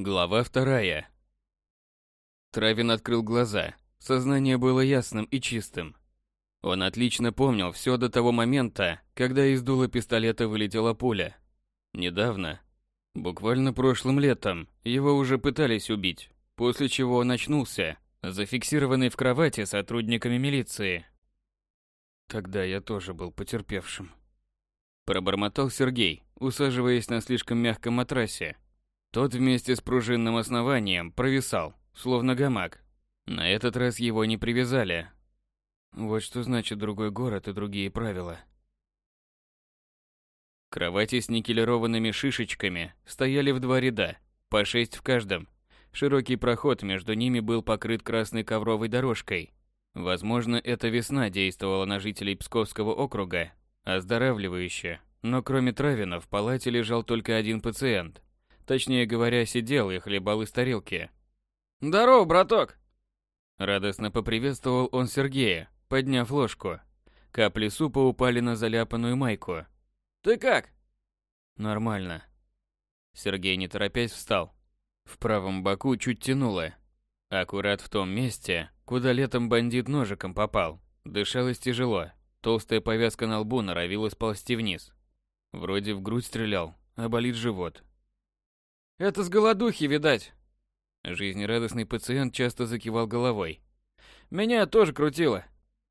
Глава вторая. Травин открыл глаза. Сознание было ясным и чистым. Он отлично помнил все до того момента, когда из дула пистолета вылетела пуля. Недавно, буквально прошлым летом, его уже пытались убить, после чего он очнулся, зафиксированный в кровати сотрудниками милиции. Тогда я тоже был потерпевшим. Пробормотал Сергей, усаживаясь на слишком мягком матрасе, тот вместе с пружинным основанием провисал, словно гамак. На этот раз его не привязали. Вот что значит другой город и другие правила. Кровати с никелированными шишечками стояли в два ряда, по шесть в каждом. Широкий проход между ними был покрыт красной ковровой дорожкой. Возможно, эта весна действовала на жителей Псковского округа, оздоравливающе. Но кроме Травина в палате лежал только один пациент – Точнее говоря, сидел и хлебал из тарелки. «Здорово, браток!» Радостно поприветствовал он Сергея, подняв ложку. Капли супа упали на заляпанную майку. «Ты как?» «Нормально». Сергей, не торопясь, встал. В правом боку чуть тянуло. Аккурат в том месте, куда летом бандит ножиком попал. Дышалось тяжело. Толстая повязка на лбу норовила сползти вниз. Вроде в грудь стрелял, а болит живот. Это с голодухи, видать. Жизнерадостный пациент часто закивал головой. Меня тоже крутило.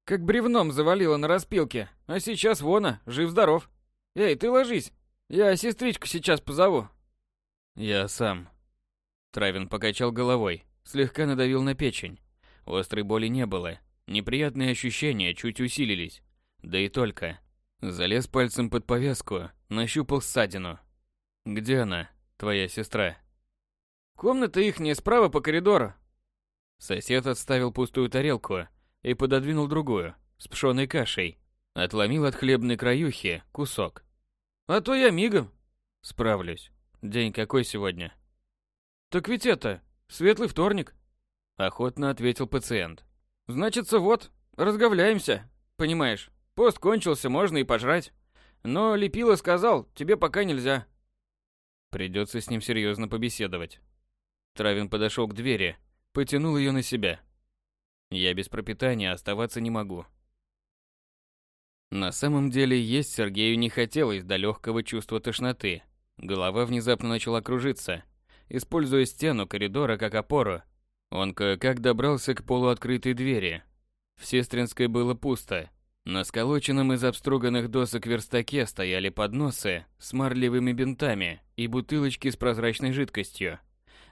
Как бревном завалило на распилке. А сейчас вона, жив-здоров. Эй, ты ложись. Я сестричку сейчас позову. Я сам. Травин покачал головой, слегка надавил на печень. Острой боли не было. Неприятные ощущения чуть усилились. Да и только. Залез пальцем под повязку, нащупал ссадину. Где она? Твоя сестра. Комната их не справа по коридору. Сосед отставил пустую тарелку и пододвинул другую, с пшеной кашей. Отломил от хлебной краюхи кусок. А то я мигом. Справлюсь. День какой сегодня? Так ведь это, светлый вторник. Охотно ответил пациент. Значится вот, разговляемся. Понимаешь, пост кончился, можно и пожрать. Но Лепила сказал, тебе пока нельзя. Придется с ним серьезно побеседовать. Травин подошел к двери, потянул ее на себя. Я без пропитания оставаться не могу. На самом деле есть Сергею не хотелось до легкого чувства тошноты. Голова внезапно начала кружиться. Используя стену коридора как опору, он кое-как добрался к полуоткрытой двери. В Сестринской было пусто, на сколоченном из обструганных досок верстаке стояли подносы с марлевыми бинтами и бутылочки с прозрачной жидкостью.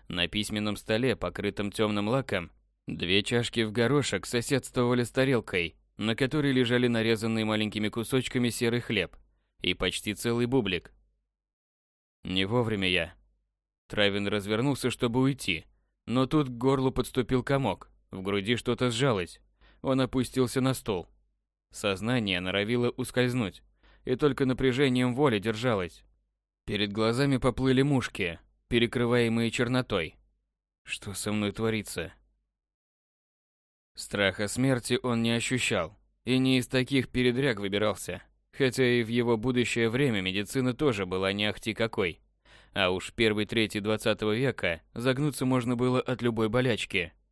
На письменном столе, покрытом темным лаком, две чашки в горошек соседствовали с тарелкой, на которой лежали нарезанные маленькими кусочками серый хлеб и почти целый бублик. Не вовремя я. Травин развернулся, чтобы уйти, но тут к горлу подступил комок, в груди что-то сжалось. Он опустился на стол. Сознание норовило ускользнуть, и только напряжением воли держалось. Перед глазами поплыли мушки, перекрываемые чернотой. Что со мной творится? Страха смерти он не ощущал, и не из таких передряг выбирался. Хотя и в его будущее время медицина тоже была не ахти какой. А уж трети 20 века загнуться можно было от любой болячки –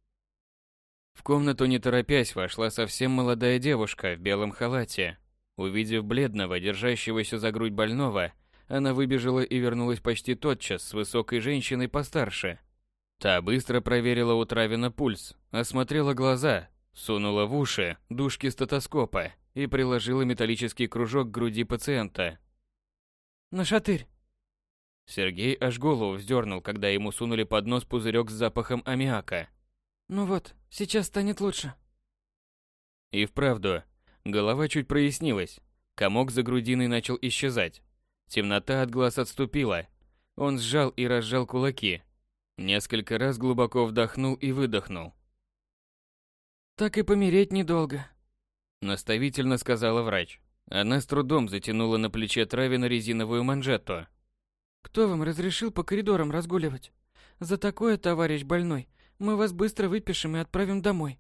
в комнату не торопясь вошла совсем молодая девушка в белом халате. Увидев бледного, держащегося за грудь больного, она выбежала и вернулась почти тотчас с высокой женщиной постарше. Та быстро проверила у Травина пульс, осмотрела глаза, сунула в уши дужки стетоскопа и приложила металлический кружок к груди пациента. «На шатырь!» Сергей аж голову вздернул, когда ему сунули под нос пузырек с запахом аммиака. Ну вот, сейчас станет лучше. И вправду, голова чуть прояснилась. Комок за грудиной начал исчезать. Темнота от глаз отступила. Он сжал и разжал кулаки. Несколько раз глубоко вдохнул и выдохнул. «Так и помереть недолго», — наставительно сказала врач. Она с трудом затянула на плече Травина резиновую манжету. «Кто вам разрешил по коридорам разгуливать? За такое, товарищ больной, мы вас быстро выпишем и отправим домой.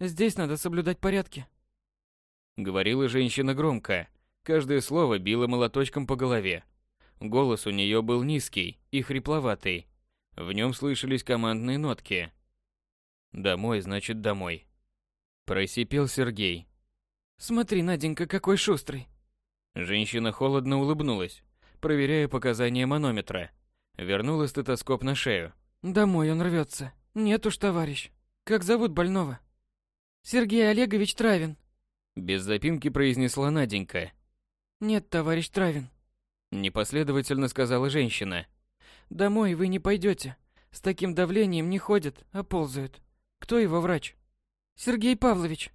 Здесь надо соблюдать порядки. Говорила женщина громко. Каждое слово било молоточком по голове. Голос у нее был низкий и хрипловатый. В нем слышались командные нотки. «Домой, значит, домой», – просипел Сергей. «Смотри, Наденька, какой шустрый!» Женщина холодно улыбнулась, проверяя показания манометра. Вернула стетоскоп на шею. «Домой он рвется. Нет уж, товарищ. Как зовут больного?» «Сергей Олегович Травин», – без запинки произнесла Наденька. «Нет, товарищ Травин», – непоследовательно сказала женщина. «Домой вы не пойдете. С таким давлением не ходят, а ползают. Кто его врач?» «Сергей Павлович».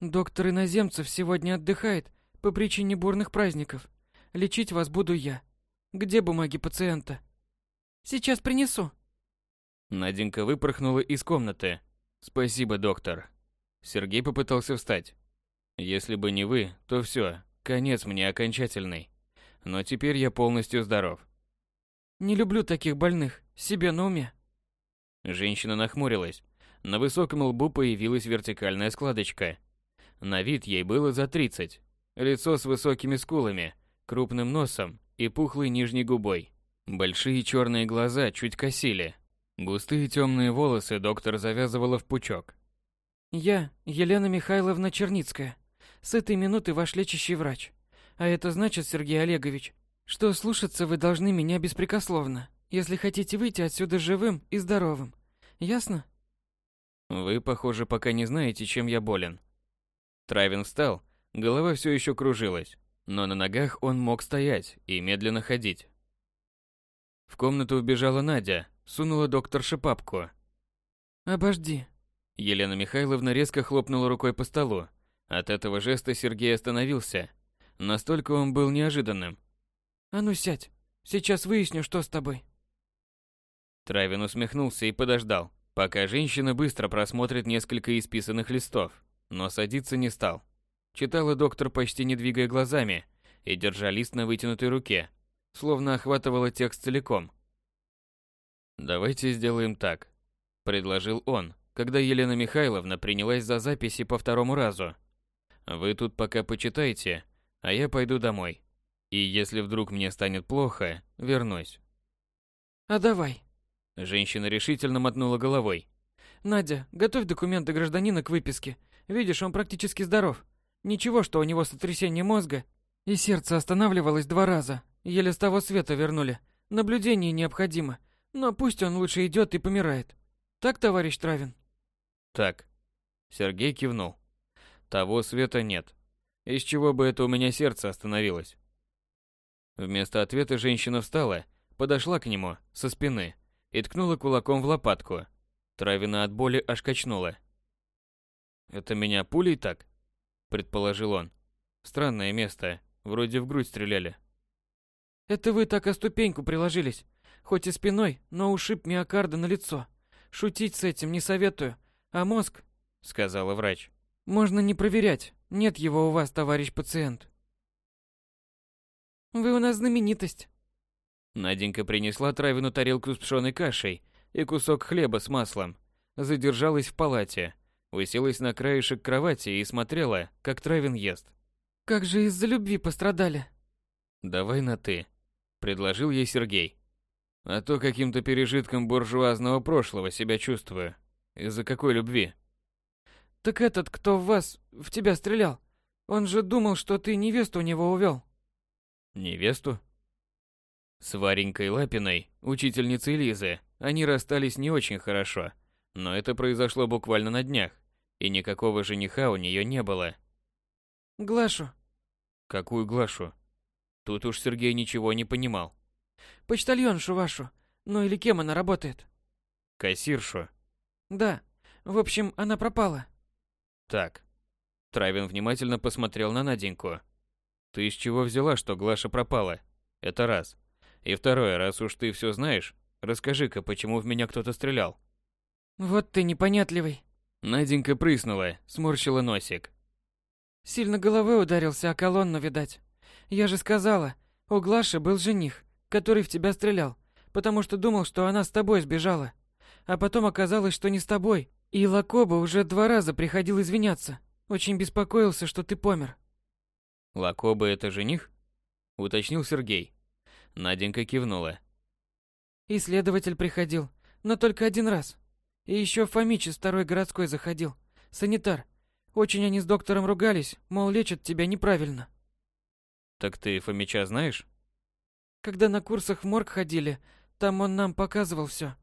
«Доктор Иноземцев сегодня отдыхает по причине бурных праздников. Лечить вас буду я. Где бумаги пациента?» «Сейчас принесу». Наденька выпорхнула из комнаты. «Спасибо, доктор». Сергей попытался встать. «Если бы не вы, то все, конец мне окончательный. Но теперь я полностью здоров». «Не люблю таких больных, себе на уме». Женщина нахмурилась. На высоком лбу появилась вертикальная складочка. На вид ей было за 30. Лицо с высокими скулами, крупным носом и пухлой нижней губой. Большие черные глаза чуть косили. Густые темные волосы доктор завязывала в пучок. «Я Елена Михайловна Черницкая, с этой минуты ваш лечащий врач. А это значит, Сергей Олегович, что слушаться вы должны меня беспрекословно, если хотите выйти отсюда живым и здоровым. Ясно?» «Вы, похоже, пока не знаете, чем я болен». Травин встал Голова все еще кружилась, но на ногах он мог стоять и медленно ходить. В комнату убежала Надя, сунула докторше папку. «Обожди». Елена Михайловна резко хлопнула рукой по столу. От этого жеста Сергей остановился. Настолько он был неожиданным. «А ну сядь, сейчас выясню, что с тобой». Травин усмехнулся и подождал, пока женщина быстро просмотрит несколько исписанных листов, но садиться не стал. Читала доктор почти не двигая глазами и держа лист на вытянутой руке, словно охватывала текст целиком. «Давайте сделаем так», – предложил он, когда Елена Михайловна принялась за записи по второму разу. «Вы тут пока почитайте, а я пойду домой. И если вдруг мне станет плохо, вернусь». «А давай». Женщина решительно мотнула головой. «Надя, готовь документы гражданина к выписке. Видишь, он практически здоров. Ничего, что у него сотрясение мозга, и сердце останавливалось два раза. Еле с того света вернули. Наблюдение необходимо, но пусть он лучше идет и помирает. Так, товарищ Травин? Так. Сергей кивнул. Того света нет. Из чего бы это у меня сердце остановилось? Вместо ответа женщина встала, подошла к нему со спины и ткнула кулаком в лопатку. Травина от боли аж качнула. Это меня пулей так? предположил он. Странное место, вроде в грудь стреляли. Это вы так о ступеньку приложились, хоть и спиной, но ушиб миокарда на лицо. Шутить с этим не советую, а мозг, сказала врач. Можно не проверять. Нет его у вас, товарищ пациент. Вы у нас знаменитость. Наденька принесла Травину тарелку с пшеной кашей и кусок хлеба с маслом. Задержалась в палате, Уселась на краешек кровати и смотрела, как Травин ест. «Как же из-за любви пострадали?» «Давай на «ты», — предложил ей Сергей. «А то каким-то пережитком буржуазного прошлого себя чувствую. Из-за какой любви?» «Так этот, кто в вас, в тебя стрелял, он же думал, что ты невесту у него увел». «Невесту?» С Варенькой Лапиной, учительницей Лизы, они расстались не очень хорошо, но это произошло буквально на днях и никакого жениха у нее не было. Глашу. Какую Глашу? Тут уж Сергей ничего не понимал. Почтальоншу вашу. Ну или кем она работает? Кассиршу. Да. В общем, она пропала. Так. Травин внимательно посмотрел на Наденьку. Ты из чего взяла, что Глаша пропала? Это раз. И второе, раз уж ты все знаешь, расскажи-ка, почему в меня кто-то стрелял. Вот ты непонятливый. Наденька прыснула, сморщила носик. Сильно головой ударился о колонну, видать. Я же сказала, у Глаши был жених, который в тебя стрелял, потому что думал, что она с тобой сбежала. А потом оказалось, что не с тобой. И Лакоба уже два раза приходил извиняться. Очень беспокоился, что ты помер. Лакоба это жених? Уточнил Сергей. Наденька кивнула. И следователь приходил, но только один раз. И еще Фомич из второй городской заходил. Санитар. Очень они с доктором ругались, мол, лечат тебя неправильно. Так ты Фомича знаешь? Когда на курсах в морг ходили, там он нам показывал все.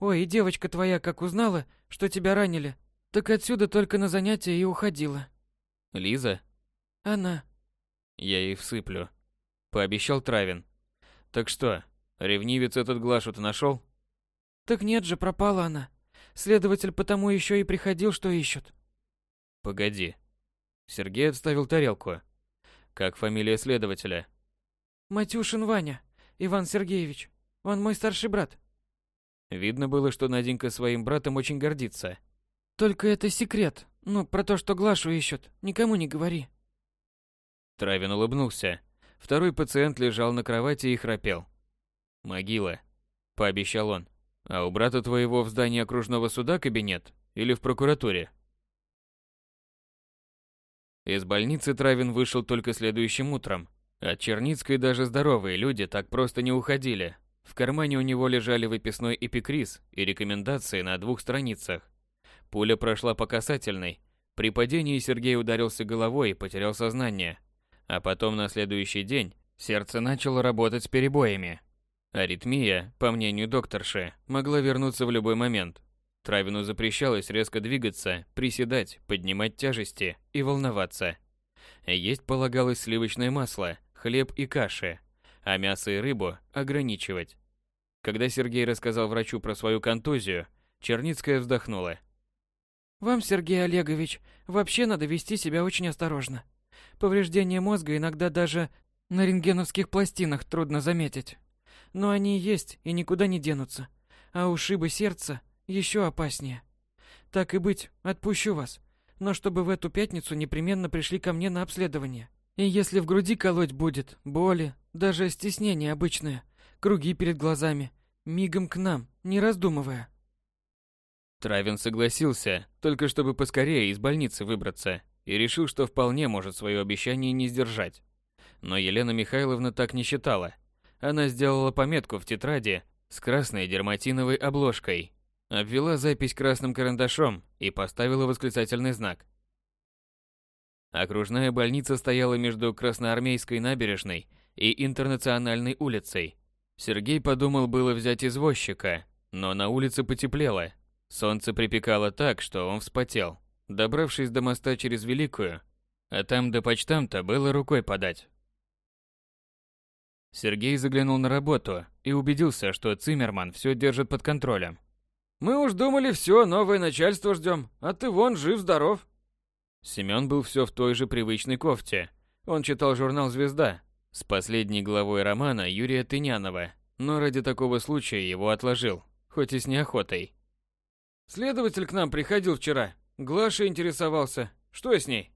Ой, и девочка твоя как узнала, что тебя ранили, так отсюда только на занятия и уходила. Лиза? Она. Я ей всыплю. Пообещал Травин. Так что, ревнивец этот Глашу-то нашел? Так нет же, пропала она. Следователь потому еще и приходил, что ищут. Погоди. Сергей отставил тарелку. Как фамилия следователя? Матюшин Ваня, Иван Сергеевич. Он мой старший брат. Видно было, что Наденька своим братом очень гордится. Только это секрет. Ну, про то, что Глашу ищут. Никому не говори. Травин улыбнулся. Второй пациент лежал на кровати и храпел. «Могила», — пообещал он. «А у брата твоего в здании окружного суда кабинет? Или в прокуратуре?» Из больницы Травин вышел только следующим утром. От Черницкой даже здоровые люди так просто не уходили. В кармане у него лежали выписной эпикриз и рекомендации на двух страницах. Пуля прошла по касательной. При падении Сергей ударился головой и потерял сознание. А потом на следующий день сердце начало работать с перебоями. Аритмия, по мнению докторши, могла вернуться в любой момент. Травину запрещалось резко двигаться, приседать, поднимать тяжести и волноваться. Есть полагалось сливочное масло, хлеб и каши, а мясо и рыбу ограничивать. Когда Сергей рассказал врачу про свою контузию, Черницкая вздохнула. «Вам, Сергей Олегович, вообще надо вести себя очень осторожно. Повреждения мозга иногда даже на рентгеновских пластинах трудно заметить. Но они есть и никуда не денутся. А ушибы сердца еще опаснее. Так и быть, отпущу вас. Но чтобы в эту пятницу непременно пришли ко мне на обследование. И если в груди колоть будет, боли, даже стеснение обычное, круги перед глазами, мигом к нам, не раздумывая. Травин согласился, только чтобы поскорее из больницы выбраться, и решил, что вполне может свое обещание не сдержать. Но Елена Михайловна так не считала. Она сделала пометку в тетради с красной дерматиновой обложкой обвела запись красным карандашом и поставила восклицательный знак. Окружная больница стояла между Красноармейской набережной и Интернациональной улицей. Сергей подумал было взять извозчика, но на улице потеплело. Солнце припекало так, что он вспотел. Добравшись до моста через Великую, а там до почтамта было рукой подать. Сергей заглянул на работу и убедился, что Циммерман все держит под контролем. Мы уж думали, все, новое начальство ждем, а ты вон жив-здоров. Семён был все в той же привычной кофте. Он читал журнал «Звезда» с последней главой романа Юрия Тынянова, но ради такого случая его отложил, хоть и с неохотой. Следователь к нам приходил вчера. Глаша интересовался. Что с ней?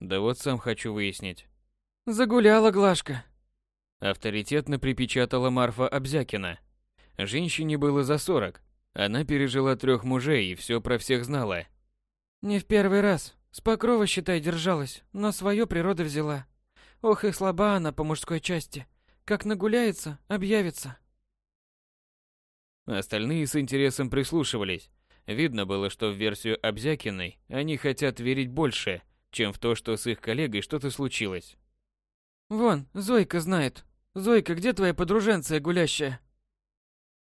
Да вот сам хочу выяснить. Загуляла Глашка. Авторитетно припечатала Марфа Обзякина. Женщине было за сорок, она пережила трех мужей и все про всех знала. Не в первый раз. С покрова, считай, держалась, но свое природа взяла. Ох и слаба она по мужской части. Как нагуляется, объявится. Остальные с интересом прислушивались. Видно было, что в версию Обзякиной они хотят верить больше, чем в то, что с их коллегой что-то случилось. «Вон, Зойка знает. Зойка, где твоя подруженция гулящая?»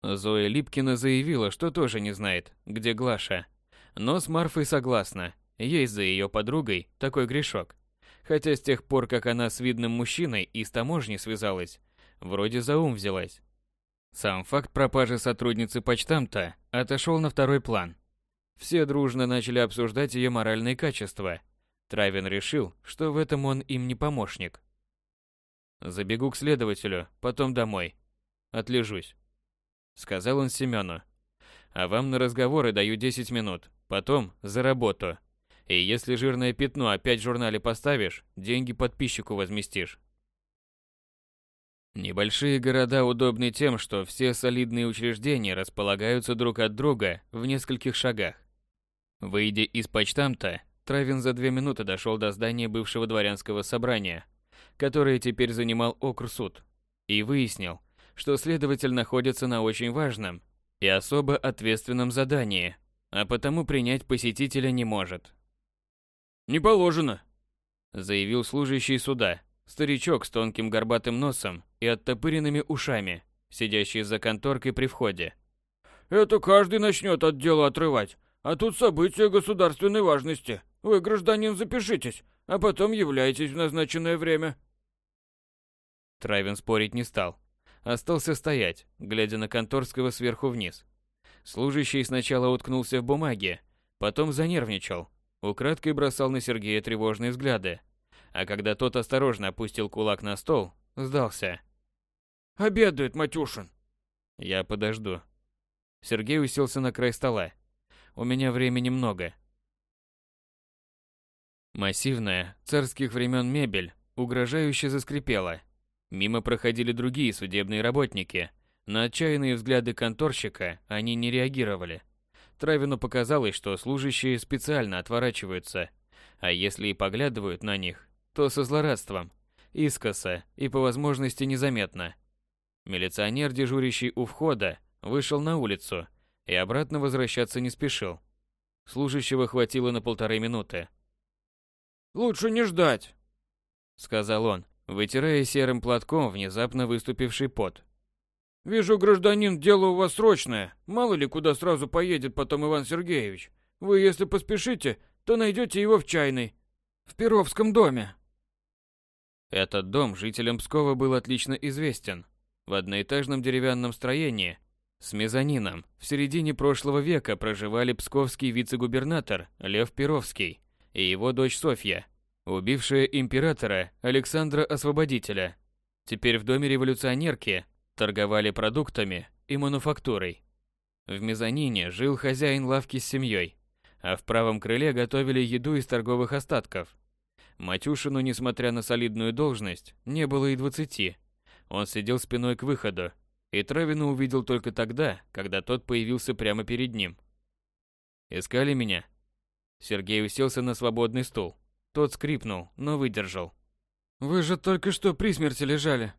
Зоя Липкина заявила, что тоже не знает, где Глаша. Но с Марфой согласна. Есть за ее подругой такой грешок. Хотя с тех пор, как она с видным мужчиной из таможни связалась, вроде за ум взялась. Сам факт пропажи сотрудницы почтамта отошел на второй план. Все дружно начали обсуждать ее моральные качества. Травин решил, что в этом он им не помощник. Забегу к следователю, потом домой. Отлежусь сказал он Семену. А вам на разговоры даю 10 минут, потом за работу. И если жирное пятно опять в журнале поставишь, деньги подписчику возместишь. Небольшие города удобны тем, что все солидные учреждения располагаются друг от друга в нескольких шагах. Выйдя из почтамта, Травин за две минуты дошел до здания бывшего дворянского собрания, которое теперь занимал окрсуд, и выяснил, что следователь находится на очень важном и особо ответственном задании, а потому принять посетителя не может. «Не положено», — заявил служащий суда, старичок с тонким горбатым носом и оттопыренными ушами, сидящий за конторкой при входе. «Это каждый начнет от дела отрывать, а тут события государственной важности. Вы, гражданин, запишитесь, а потом являйтесь в назначенное время». Травин спорить не стал. Остался стоять, глядя на конторского сверху вниз. Служащий сначала уткнулся в бумаге, потом занервничал, украдкой бросал на Сергея тревожные взгляды. А когда тот осторожно опустил кулак на стол, сдался. «Обедает, Матюшин!» «Я подожду». Сергей уселся на край стола. «У меня времени много». Массивная, царских времен мебель угрожающе заскрипела. Мимо проходили другие судебные работники. На отчаянные взгляды конторщика они не реагировали. Травину показалось, что служащие специально отворачиваются, а если и поглядывают на них, то со злорадством, искоса и по возможности незаметно. Милиционер, дежурящий у входа, вышел на улицу и обратно возвращаться не спешил. Служащего хватило на полторы минуты. «Лучше не ждать», — сказал он, вытирая серым платком внезапно выступивший пот. «Вижу, гражданин, дело у вас срочное. Мало ли, куда сразу поедет потом Иван Сергеевич. Вы, если поспешите, то найдете его в чайной. В Перовском доме». Этот дом жителям Пскова был отлично известен. В одноэтажном деревянном строении с мезонином в середине прошлого века проживали псковский вице-губернатор Лев Перовский и его дочь Софья, убившая императора Александра Освободителя. Теперь в доме революционерки торговали продуктами и мануфактурой. В мезонине жил хозяин лавки с семьей, а в правом крыле готовили еду из торговых остатков. Матюшину, несмотря на солидную должность, не было и двадцати. Он сидел спиной к выходу, и Травину увидел только тогда, когда тот появился прямо перед ним. «Искали меня?» Сергей уселся на свободный стул. Тот скрипнул, но выдержал. «Вы же только что при смерти лежали».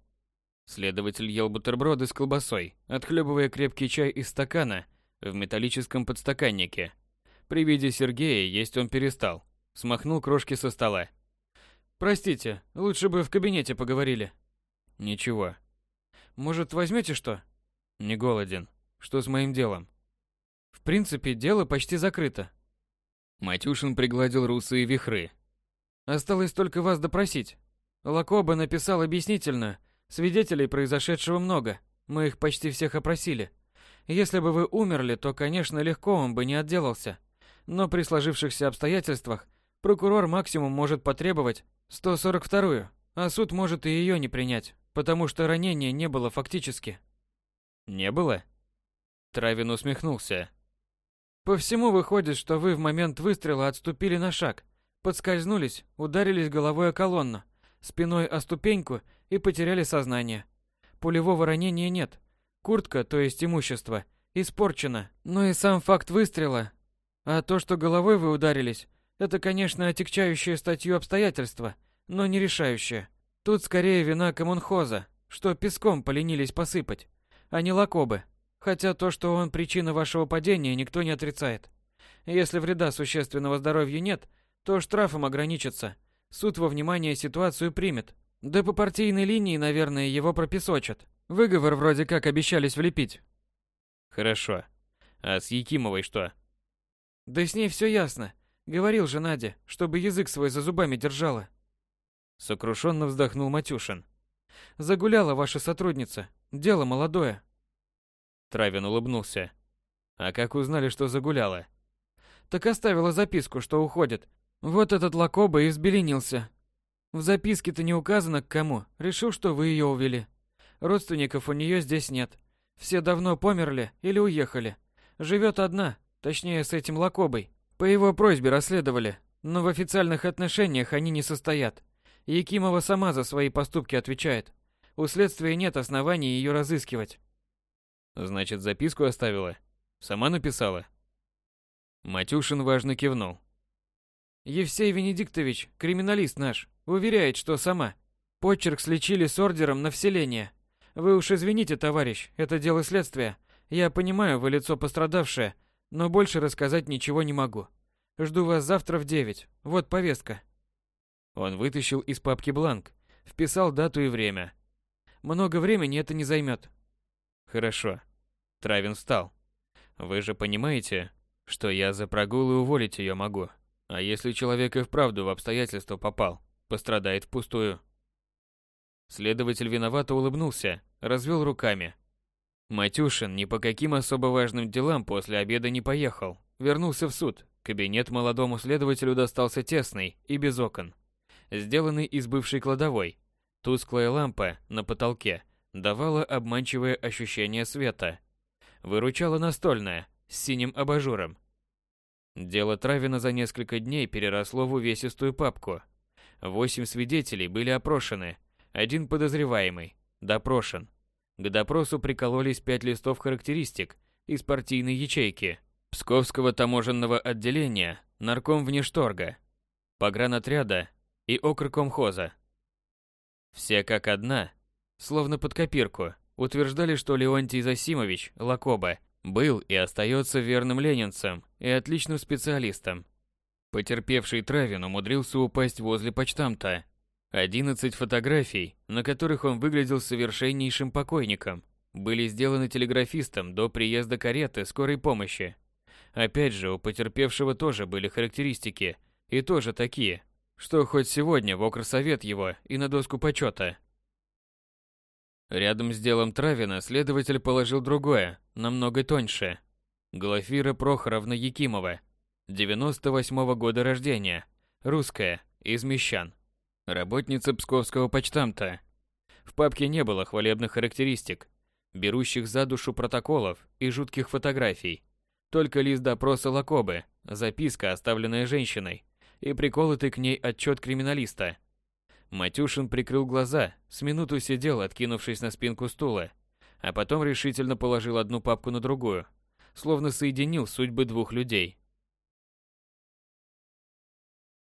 Следователь ел бутерброды с колбасой, отхлебывая крепкий чай из стакана в металлическом подстаканнике. При виде Сергея есть он перестал. Смахнул крошки со стола. «Простите, лучше бы в кабинете поговорили». «Ничего». «Может, возьмете что?» «Не голоден. Что с моим делом?» «В принципе, дело почти закрыто. Матюшин пригладил русые вихры. Осталось только вас допросить. Лакоба написал объяснительно. Свидетелей произошедшего много. Мы их почти всех опросили. Если бы вы умерли, то, конечно, легко он бы не отделался. Но при сложившихся обстоятельствах прокурор максимум может потребовать 142-ю, а суд может и ее не принять, потому что ранения не было фактически. Не было? Травин усмехнулся. По всему выходит, что вы в момент выстрела отступили на шаг, подскользнулись, ударились головой о колонну, спиной о ступеньку и потеряли сознание. Пулевого ранения нет. Куртка, то есть имущество, испорчена, но и сам факт выстрела. А то, что головой вы ударились, это, конечно, отягчающее статью обстоятельства, но не решающее. Тут скорее вина коммунхоза, что песком поленились посыпать, а не лакобы. Хотя то, что он причина вашего падения, никто не отрицает. Если вреда существенного здоровью нет, то штрафом ограничится. Суд во внимание ситуацию примет. Да по партийной линии, наверное, его пропесочат. Выговор вроде как обещались влепить. Хорошо. А с Якимовой что? Да с ней все ясно. Говорил же Надя, чтобы язык свой за зубами держала. Сокрушенно вздохнул Матюшин. Загуляла ваша сотрудница. Дело молодое. Травин улыбнулся. А как узнали, что загуляла? Так оставила записку, что уходит. Вот этот лакоба и взбеленился. В записке-то не указано к кому. Решил, что вы ее увели. Родственников у нее здесь нет. Все давно померли или уехали. Живет одна, точнее с этим лакобой. По его просьбе расследовали, но в официальных отношениях они не состоят. Якимова сама за свои поступки отвечает. У следствия нет оснований ее разыскивать. Значит, записку оставила? Сама написала? Матюшин важно кивнул. Евсей Венедиктович, криминалист наш, уверяет, что сама. Почерк сличили с ордером на вселение. Вы уж извините, товарищ, это дело следствия. Я понимаю, вы лицо пострадавшее, но больше рассказать ничего не могу. Жду вас завтра в девять. Вот повестка. Он вытащил из папки бланк, вписал дату и время. Много времени это не займет. Хорошо. Травин встал. Вы же понимаете, что я за прогул и уволить ее могу. А если человек и вправду в обстоятельства попал, пострадает впустую. Следователь виновато улыбнулся, развел руками. Матюшин ни по каким особо важным делам после обеда не поехал. Вернулся в суд. Кабинет молодому следователю достался тесный и без окон. Сделанный из бывшей кладовой. Тусклая лампа на потолке давала обманчивое ощущение света. Выручала настольная, с синим абажуром. Дело Травина за несколько дней переросло в увесистую папку. Восемь свидетелей были опрошены, один подозреваемый допрошен. К допросу прикололись пять листов характеристик из партийной ячейки Псковского таможенного отделения, нарком внешторга, погранотряда и окркомхоза. Все как одна, словно под копирку, утверждали, что Леонтий Засимович Лакоба был и остается верным ленинцем и отличным специалистом. Потерпевший Травин умудрился упасть возле почтамта 11 фотографий, на которых он выглядел совершеннейшим покойником, были сделаны телеграфистом до приезда кареты скорой помощи. Опять же, у потерпевшего тоже были характеристики, и тоже такие, что хоть сегодня в окрсовет его и на доску почета. Рядом с делом Травина следователь положил другое, намного тоньше. Глафира Прохоровна Якимова, 98 -го года рождения, русская, из Мещан. Работница Псковского почтамта. В папке не было хвалебных характеристик, берущих за душу протоколов и жутких фотографий. Только лист допроса Лакобы, записка, оставленная женщиной, и приколотый к ней отчет криминалиста. Матюшин прикрыл глаза, с минуту сидел, откинувшись на спинку стула, а потом решительно положил одну папку на другую, словно соединил судьбы двух людей.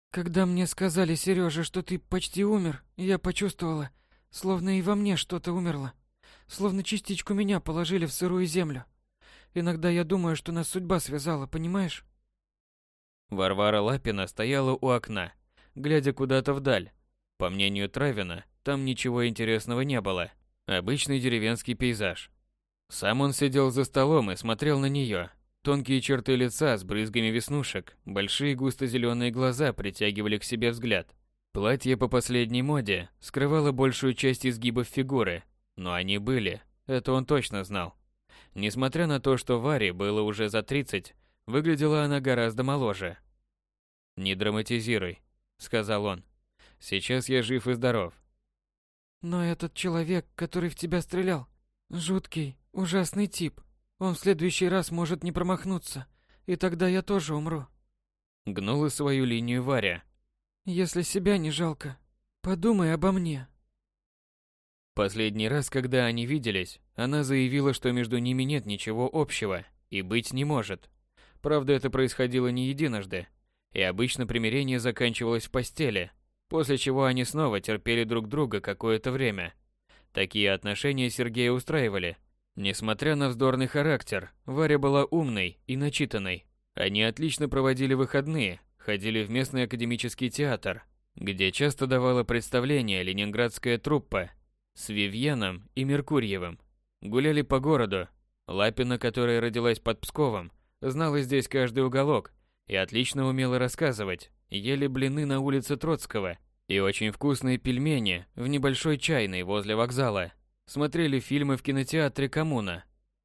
Когда мне сказали, Сережа, что ты почти умер, я почувствовала, словно и во мне что-то умерло. Словно частичку меня положили в сырую землю. Иногда я думаю, что нас судьба связала, понимаешь? Варвара Лапина стояла у окна, глядя куда-то вдаль. По мнению Травина, там ничего интересного не было. Обычный деревенский пейзаж. Сам он сидел за столом и смотрел на нее, Тонкие черты лица с брызгами веснушек, большие густо-зеленые глаза притягивали к себе взгляд. Платье по последней моде скрывало большую часть изгибов фигуры, но они были, это он точно знал. Несмотря на то, что Варе было уже за 30, выглядела она гораздо моложе. «Не драматизируй», — сказал он. «Сейчас я жив и здоров». «Но этот человек, который в тебя стрелял, жуткий, ужасный тип. Он в следующий раз может не промахнуться, и тогда я тоже умру. Гнула свою линию Варя. Если себя не жалко, подумай обо мне. Последний раз, когда они виделись, она заявила, что между ними нет ничего общего и быть не может. Правда, это происходило не единожды, и обычно примирение заканчивалось в постели, после чего они снова терпели друг друга какое-то время. Такие отношения Сергея устраивали, Несмотря на вздорный характер, Варя была умной и начитанной. Они отлично проводили выходные, ходили в местный академический театр, где часто давала представление ленинградская труппа с Вивьеном и Меркурьевым. Гуляли по городу. Лапина, которая родилась под Псковом, знала здесь каждый уголок и отлично умела рассказывать. Ели блины на улице Троцкого и очень вкусные пельмени в небольшой чайной возле вокзала. Смотрели фильмы в кинотеатре «Коммуна».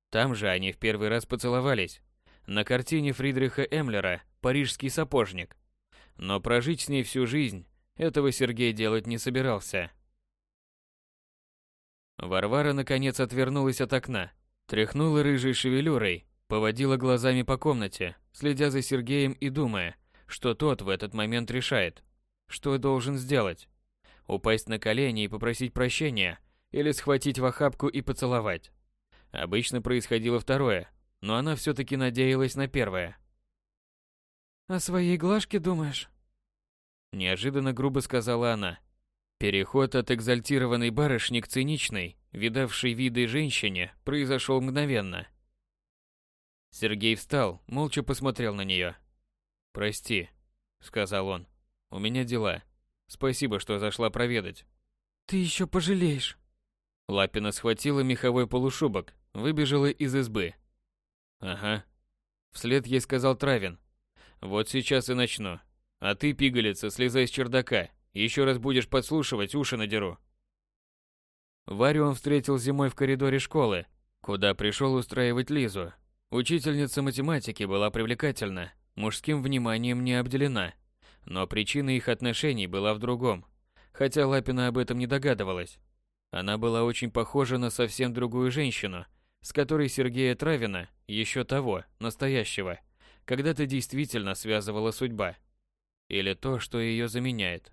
Там же они в первый раз поцеловались. На картине Фридриха Эмлера «Парижский сапожник». Но прожить с ней всю жизнь этого Сергей делать не собирался. Варвара наконец отвернулась от окна, тряхнула рыжей шевелюрой, поводила глазами по комнате, следя за Сергеем и думая, что тот в этот момент решает, что должен сделать. Упасть на колени и попросить прощения – или схватить в охапку и поцеловать. Обычно происходило второе, но она все-таки надеялась на первое. «О своей глажке думаешь?» Неожиданно грубо сказала она. Переход от экзальтированной барышни к циничной, видавшей виды женщине, произошел мгновенно. Сергей встал, молча посмотрел на нее. «Прости», — сказал он, — «у меня дела. Спасибо, что зашла проведать». «Ты еще пожалеешь». Лапина схватила меховой полушубок, выбежала из избы. «Ага». Вслед ей сказал Травин. «Вот сейчас и начну. А ты, пигалица, слезай с чердака. Еще раз будешь подслушивать, уши надеру». Варю он встретил зимой в коридоре школы, куда пришел устраивать Лизу. Учительница математики была привлекательна, мужским вниманием не обделена. Но причина их отношений была в другом, хотя Лапина об этом не догадывалась. Она была очень похожа на совсем другую женщину, с которой Сергея Травина, еще того, настоящего, когда-то действительно связывала судьба. Или то, что ее заменяет.